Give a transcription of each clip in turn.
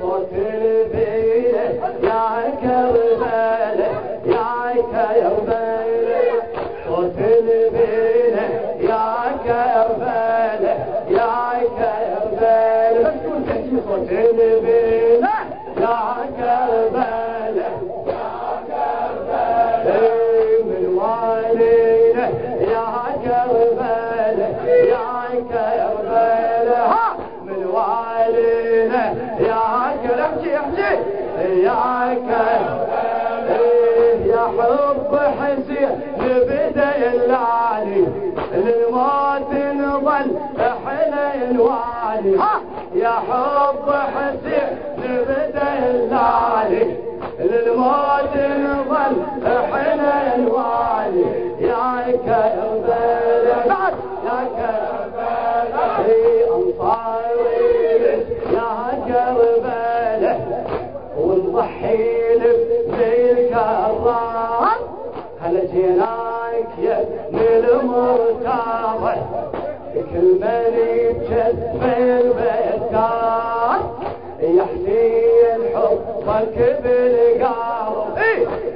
পথের تنظل إحنا الوالي يا حب حسين نبدا اللالي للموت نظل إحنا الوالي يا كربلاء يا كربلاء.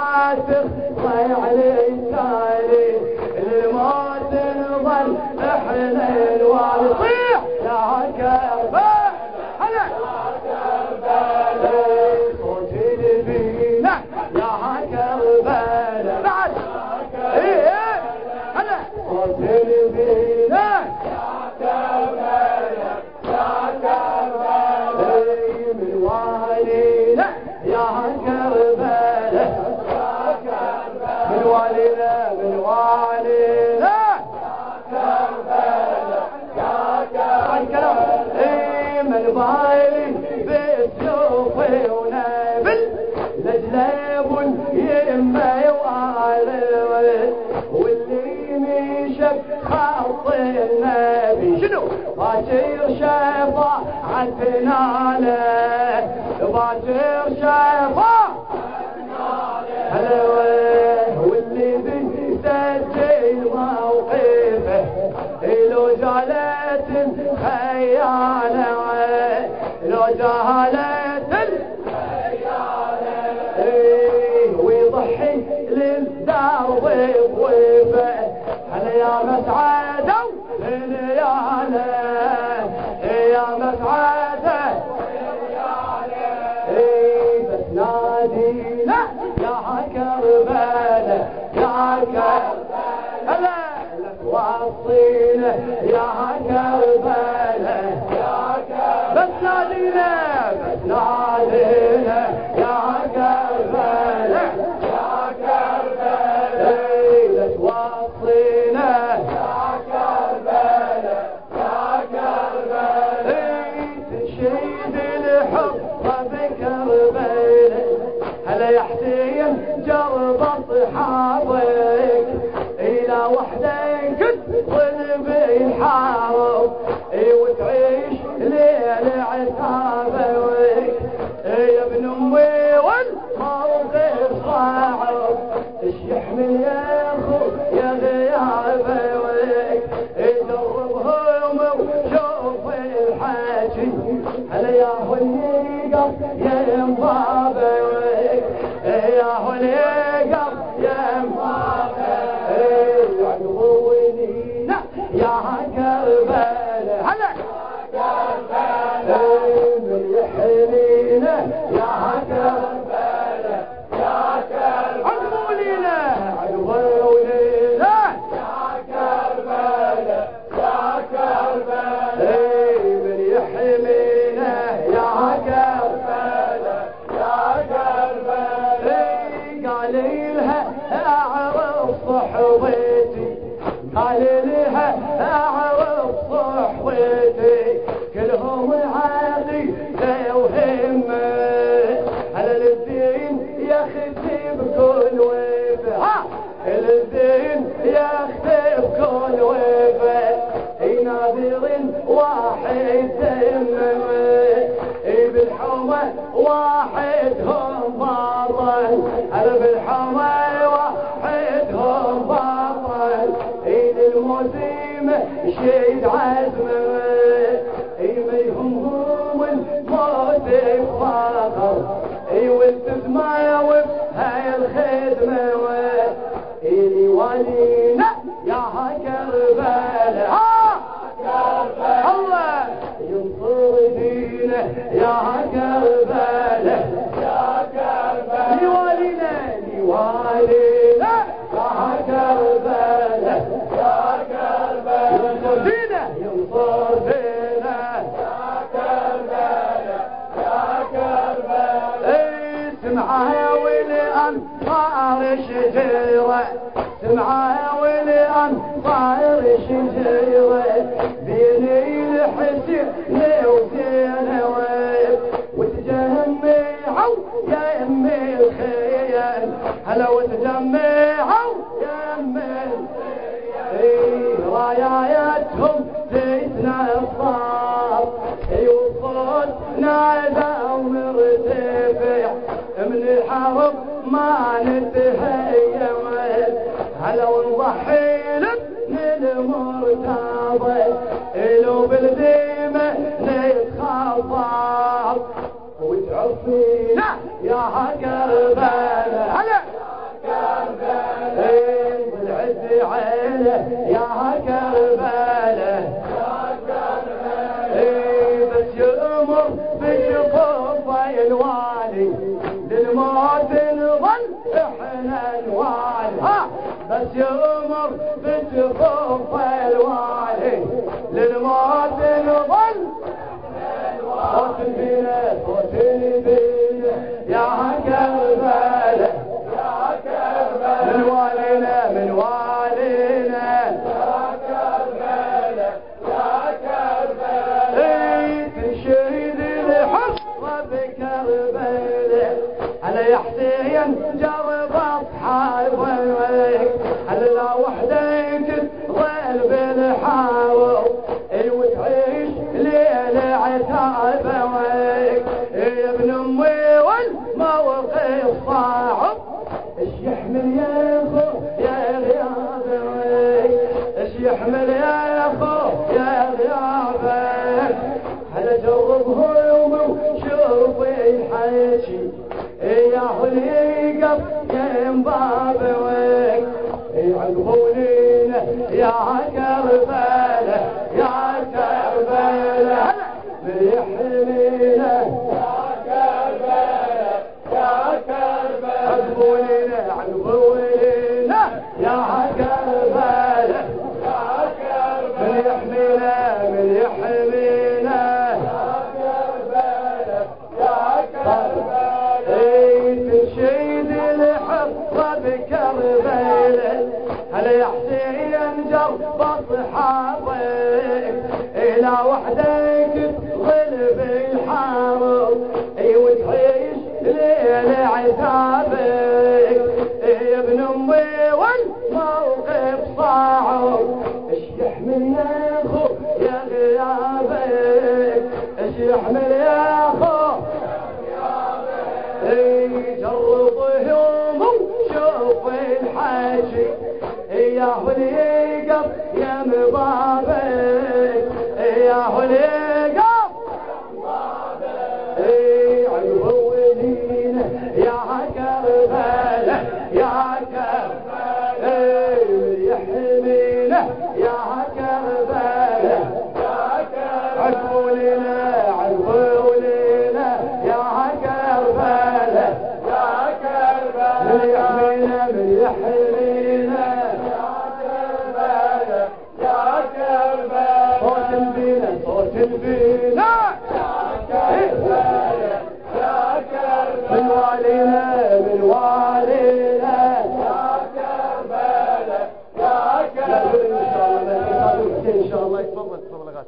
الواسخ ضيع للتالي الموت نظل إحنا الواسخ لا كربل هلا! لا كربل باكر شيفا عدنا له. باكر شفا هلا واللي بيسجل موقفه لو جالت الخيالة لو جالت الخيالة إيه، ويضحي للدار ويضحي. هلا يا مسعد ويانا يا إيه بس نادينا. يا كربلاء يا يا كربلاء بس نادينا. بالحضر شيد عزم إيميهم هم الموت فاخر إي إيوه والتزمة هاي الخدمة. إيلي ولينا يا كربان شجيرة معاولي أنصار شجيرة بيني الحسن وبين ويب وتجمي يا أمي الخيل هلا وتجمي يا أمي مرتضي لو بالذمة نتخاطب وتعرفين يا قربانة هلا والعز عيله يا قربانة بس يأمر بالخطة الوالي للموت نظل إحنا الوالي بس يأمر تضم الوالي للموت نظل صوت بينا يا قلبي حسين جو بصحابك إلى وحدك تظل الحرب إي وتعيش ليل عتابك يا ابن أمي والموقف صعب. اش يحمل يا غيابك. اش يحمل يا Hallelujah.